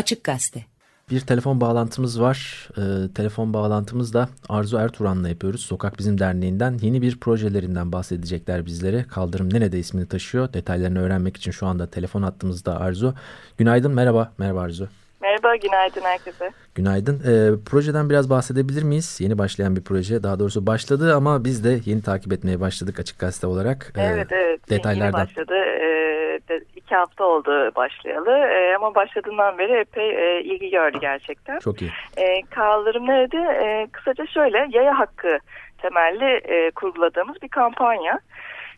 Açık Gazete. Bir telefon bağlantımız var. Ee, telefon bağlantımız da Arzu Ertuğran'la yapıyoruz. Sokak Bizim Derneği'nden yeni bir projelerinden bahsedecekler bizlere. Kaldırım Nerede ismini taşıyor. Detaylarını öğrenmek için şu anda telefon attığımızda Arzu. Günaydın, merhaba. Merhaba Arzu. Merhaba, günaydın herkese. Günaydın. Ee, projeden biraz bahsedebilir miyiz? Yeni başlayan bir proje. Daha doğrusu başladı ama biz de yeni takip etmeye başladık Açık Gazete olarak. Ee, evet, evet. Detaylardan. Yeni başladı. Ee, iki hafta oldu başlayalı ee, ama başladığından beri epey e, ilgi gördü gerçekten. Çok iyi. Ee, kaldırım nerede? Ee, kısaca şöyle, yaya hakkı temelli e, kurguladığımız bir kampanya.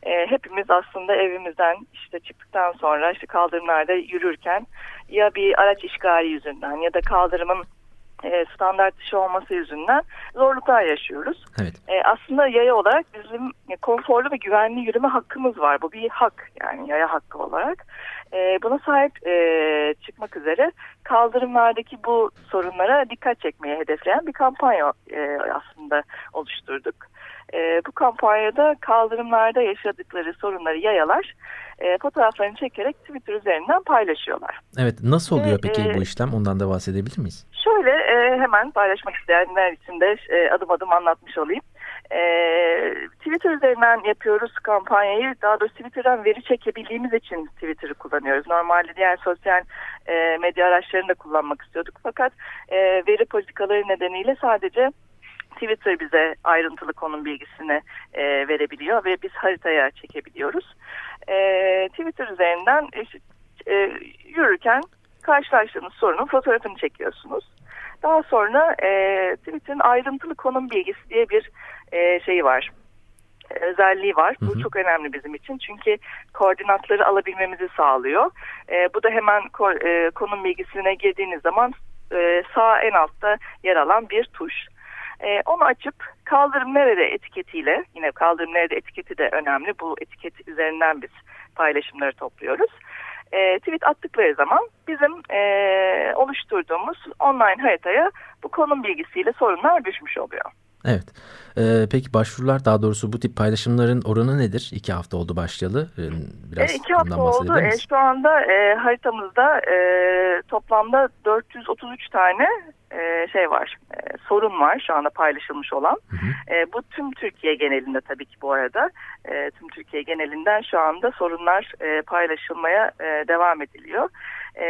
E, hepimiz aslında evimizden işte çıktıktan sonra işte kaldırımlarda yürürken ya bir araç işgali yüzünden ya da kaldırımın e, standart dışı olması yüzünden zorluklar yaşıyoruz. Evet. E, aslında yaya olarak bizim konforlu ve güvenli yürüme hakkımız var. Bu bir hak yani yaya hakkı olarak. E, buna sahip e, çıkmak üzere kaldırımlardaki bu sorunlara dikkat çekmeye hedefleyen bir kampanya e, aslında oluşturduk. E, bu kampanyada kaldırımlarda yaşadıkları sorunları yayalar e, fotoğraflarını çekerek Twitter üzerinden paylaşıyorlar. Evet nasıl oluyor peki e, bu işlem ondan da bahsedebilir miyiz? Şöyle e, hemen paylaşmak isteyenler için de e, adım adım anlatmış olayım. E, Twitter üzerinden yapıyoruz kampanyayı. Daha doğrusu Twitter'dan veri çekebildiğimiz için Twitter'ı kullanıyoruz. Normalde diğer sosyal e, medya araçlarını da kullanmak istiyorduk. Fakat e, veri politikaları nedeniyle sadece Twitter bize ayrıntılı konum bilgisini e, verebiliyor ve biz haritaya çekebiliyoruz. E, Twitter üzerinden işte, e, yürürken karşılaştığınız sorunun fotoğrafını çekiyorsunuz. Daha sonra e, Twitter'ın ayrıntılı konum bilgisi diye bir e, şeyi var özelliği var. Bu hı hı. çok önemli bizim için. Çünkü koordinatları alabilmemizi sağlıyor. E, bu da hemen ko e, konum bilgisine girdiğiniz zaman e, sağ en altta yer alan bir tuş. E, onu açıp kaldırım nerede etiketiyle yine kaldırım nerede etiketi de önemli. Bu etiket üzerinden biz paylaşımları topluyoruz. E, tweet attıkları zaman bizim e, oluşturduğumuz online haritaya bu konum bilgisiyle sorunlar düşmüş oluyor. Evet. Ee, peki başvurular daha doğrusu bu tip paylaşımların oranı nedir? İki hafta oldu başlayalı. Ee, biraz e, iki hafta oldu. E, şu anda e, haritamızda e, toplamda 433 tane e, şey var, e, sorun var şu anda paylaşılmış olan. Hı hı. E, bu tüm Türkiye genelinde tabii ki bu arada. E, tüm Türkiye genelinden şu anda sorunlar e, paylaşılmaya e, devam ediliyor. E,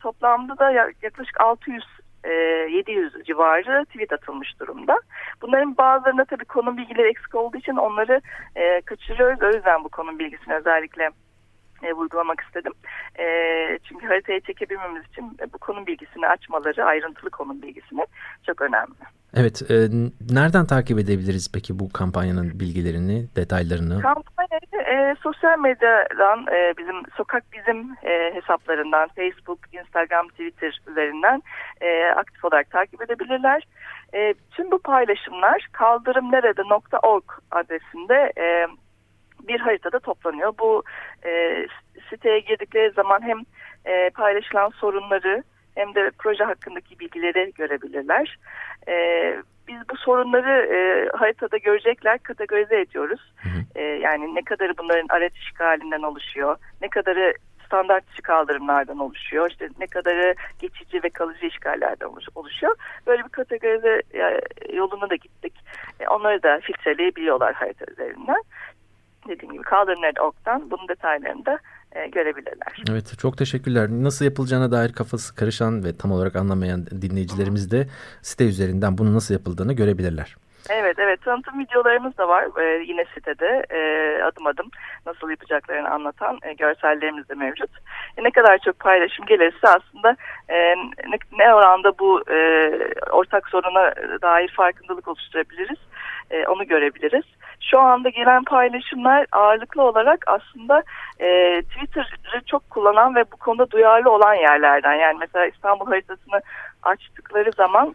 toplamda da yaklaşık 600 700 e, civarı tweet atılmış durumda. Bunların bazılarında tabii konum bilgileri eksik olduğu için onları e, kaçırıyoruz. O yüzden bu konum bilgisini özellikle e, vurgulamak istedim. E, çünkü haritayı çekebilmemiz için bu konum bilgisini açmaları, ayrıntılı konum bilgisini çok önemli. Evet, e, nereden takip edebiliriz peki bu kampanyanın bilgilerini, detaylarını? Kampanyayı e, sosyal medyadan, e, bizim Sokak Bizim e, hesaplarından, Facebook, Instagram, Twitter üzerinden e, aktif olarak takip edebilirler. E, tüm bu paylaşımlar kaldırımnerede.org adresinde e, bir haritada toplanıyor. Bu e, siteye girdikleri zaman hem e, paylaşılan sorunları hem de proje hakkındaki bilgileri görebilirler. E, biz bu sorunları e, haritada görecekler, kategorize ediyoruz. Hı hı. E, yani ne kadarı bunların araç işgalinden oluşuyor, ne kadarı standart dışı kaldırımlardan oluşuyor. İşte ne kadarı geçici ve kalıcı işgallerden oluşuyor. Böyle bir kategorize yoluna da gittik. E, onları da filtreleyebiliyorlar harita üzerinden dediğim gibi kaldırım.org'dan bunun detaylarını da görebilirler. Evet çok teşekkürler. Nasıl yapılacağına dair kafası karışan ve tam olarak anlamayan dinleyicilerimiz de site üzerinden bunun nasıl yapıldığını görebilirler. Evet evet tanıtım videolarımız da var ee, yine sitede e, adım adım nasıl yapacaklarını anlatan e, görsellerimiz de mevcut. E, ne kadar çok paylaşım gelirse aslında e, ne, ne oranda bu e, ortak soruna dair farkındalık oluşturabiliriz e, onu görebiliriz. Şu anda gelen paylaşımlar ağırlıklı olarak aslında e, Twitter'ı çok kullanan ve bu konuda duyarlı olan yerlerden. Yani mesela İstanbul haritasını açtıkları zaman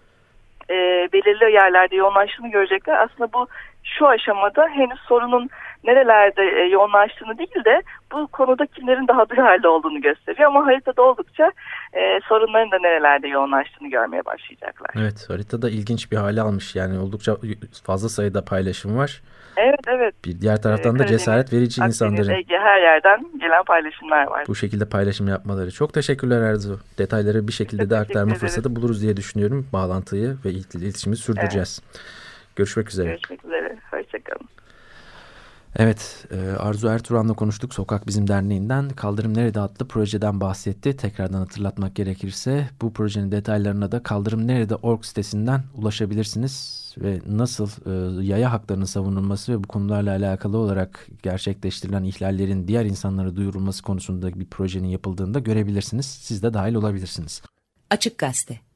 e, belirli yerlerde yoğunlaştığını görecekler. Aslında bu şu aşamada henüz sorunun nerelerde e, yoğunlaştığını değil de bu konuda kimlerin daha duyarlı olduğunu gösteriyor. Ama haritada oldukça e, sorunların da nerelerde yoğunlaştığını görmeye başlayacaklar. Evet haritada ilginç bir hale almış. Yani oldukça fazla sayıda paylaşım var. Evet evet. Bir diğer taraftan ee, da cesaret verici Akdeniz, insanların. Ege, her yerden gelen paylaşımlar var. Bu şekilde paylaşım yapmaları. Çok teşekkürler Erzu. Detayları bir şekilde Çok de aktarma fırsatı buluruz diye düşünüyorum. Bağlantıyı ve iletişimi sürdüreceğiz. Evet. Görüşmek üzere. Görüşmek üzere. Evet, e, Arzu Ertuğran'la konuştuk. Sokak Bizim Derneği'nden Kaldırım Nerede adlı projeden bahsetti. Tekrardan hatırlatmak gerekirse bu projenin detaylarına da Kaldırım Nerede org sitesinden ulaşabilirsiniz. Ve nasıl e, yaya haklarının savunulması ve bu konularla alakalı olarak gerçekleştirilen ihlallerin diğer insanlara duyurulması konusunda bir projenin yapıldığında görebilirsiniz. Siz de dahil olabilirsiniz. Açık Gazete